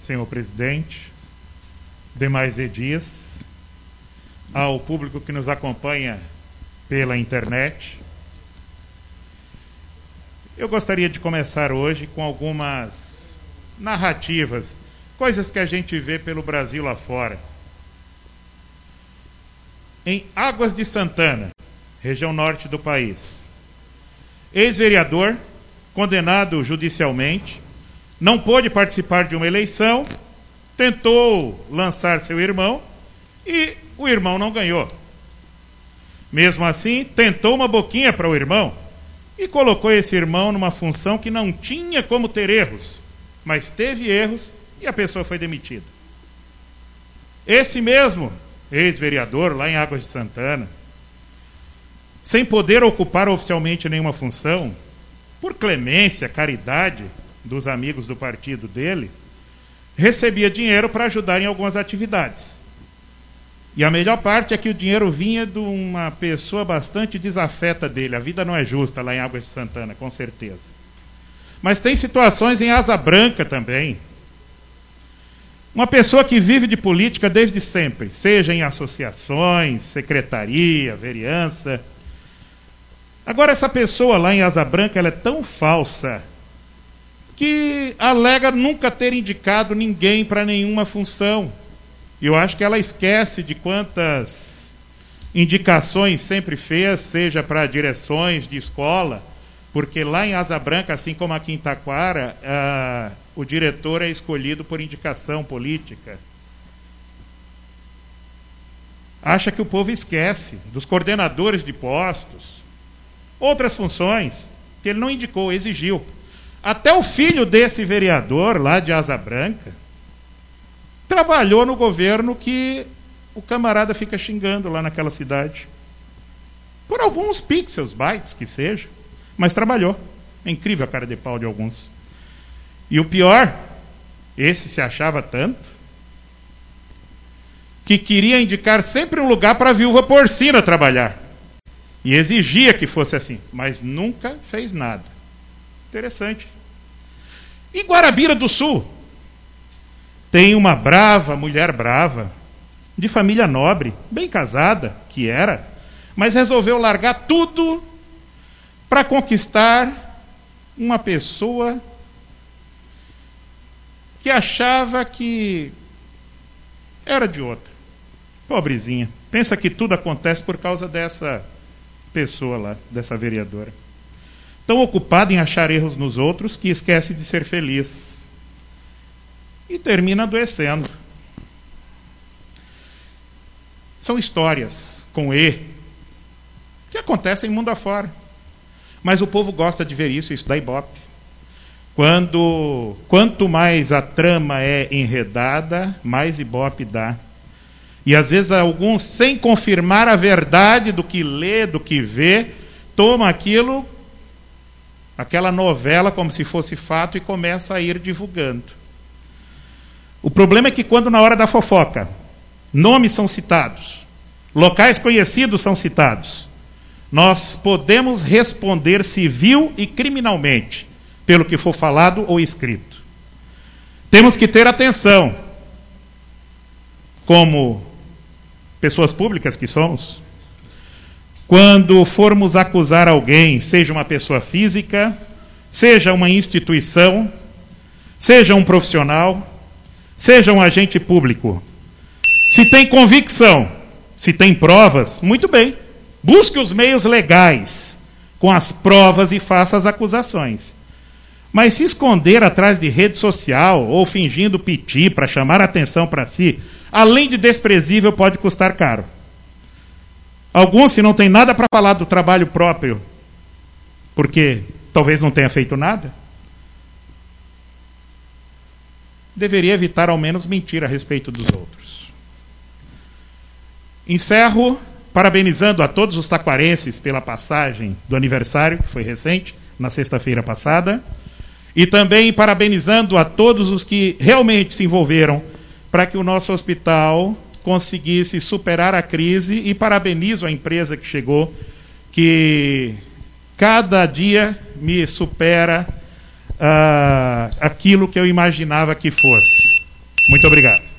senhor presidente, demais Edias, ao público que nos acompanha pela internet. Eu gostaria de começar hoje com algumas narrativas, coisas que a gente vê pelo Brasil lá fora. Em Águas de Santana, região norte do país, ex-vereador, condenado judicialmente, não pôde participar de uma eleição, tentou lançar seu irmão e o irmão não ganhou. Mesmo assim, tentou uma boquinha para o irmão e colocou esse irmão numa função que não tinha como ter erros, mas teve erros e a pessoa foi demitida. Esse mesmo ex-vereador lá em Águas de Santana, sem poder ocupar oficialmente nenhuma função, por clemência, caridade dos amigos do partido dele, recebia dinheiro para ajudar em algumas atividades. E a melhor parte é que o dinheiro vinha de uma pessoa bastante desafeta dele. A vida não é justa lá em Águas de Santana, com certeza. Mas tem situações em Asa Branca também. Uma pessoa que vive de política desde sempre, seja em associações, secretaria, vereança, Agora, essa pessoa lá em Asa Branca ela é tão falsa que alega nunca ter indicado ninguém para nenhuma função. E eu acho que ela esquece de quantas indicações sempre fez, seja para direções de escola, porque lá em Asa Branca, assim como aqui em Taquara, o diretor é escolhido por indicação política. Acha que o povo esquece dos coordenadores de postos, outras funções que ele não indicou, exigiu. Até o filho desse vereador lá de Asa Branca trabalhou no governo que o camarada fica xingando lá naquela cidade. Por alguns pixels, bytes que seja, mas trabalhou. É incrível a cara de pau de alguns. E o pior, esse se achava tanto, que queria indicar sempre um lugar para a viúva porcina trabalhar. E exigia que fosse assim, mas nunca fez nada. Interessante. E Guarabira do Sul? Tem uma brava, mulher brava, de família nobre, bem casada, que era, mas resolveu largar tudo para conquistar uma pessoa que achava que era de outra. Pobrezinha. Pensa que tudo acontece por causa dessa pessoa lá, dessa vereadora. Tão ocupada em achar erros nos outros que esquece de ser feliz. E termina adoecendo. São histórias com E que acontecem mundo afora. Mas o povo gosta de ver isso, isso dá ibope. Quando, quanto mais a trama é enredada, mais ibope dá. E às vezes alguns, sem confirmar a verdade do que lê, do que vê, toma aquilo, aquela novela como se fosse fato e começa a ir divulgando. O problema é que quando na hora da fofoca, nomes são citados, locais conhecidos são citados, nós podemos responder civil e criminalmente pelo que for falado ou escrito. Temos que ter atenção, como pessoas públicas que somos, quando formos acusar alguém, seja uma pessoa física, seja uma instituição, seja um profissional, seja um agente público, se tem convicção, se tem provas, muito bem. Busque os meios legais com as provas e faça as acusações. Mas se esconder atrás de rede social ou fingindo piti para chamar atenção para si, além de desprezível, pode custar caro. Alguns, se não tem nada para falar do trabalho próprio, porque talvez não tenha feito nada, deveria evitar ao menos mentir a respeito dos outros. Encerro parabenizando a todos os taquarenses pela passagem do aniversário, que foi recente, na sexta-feira passada, e também parabenizando a todos os que realmente se envolveram para que o nosso hospital conseguisse superar a crise e parabenizo a empresa que chegou, que cada dia me supera uh, aquilo que eu imaginava que fosse. Muito obrigado.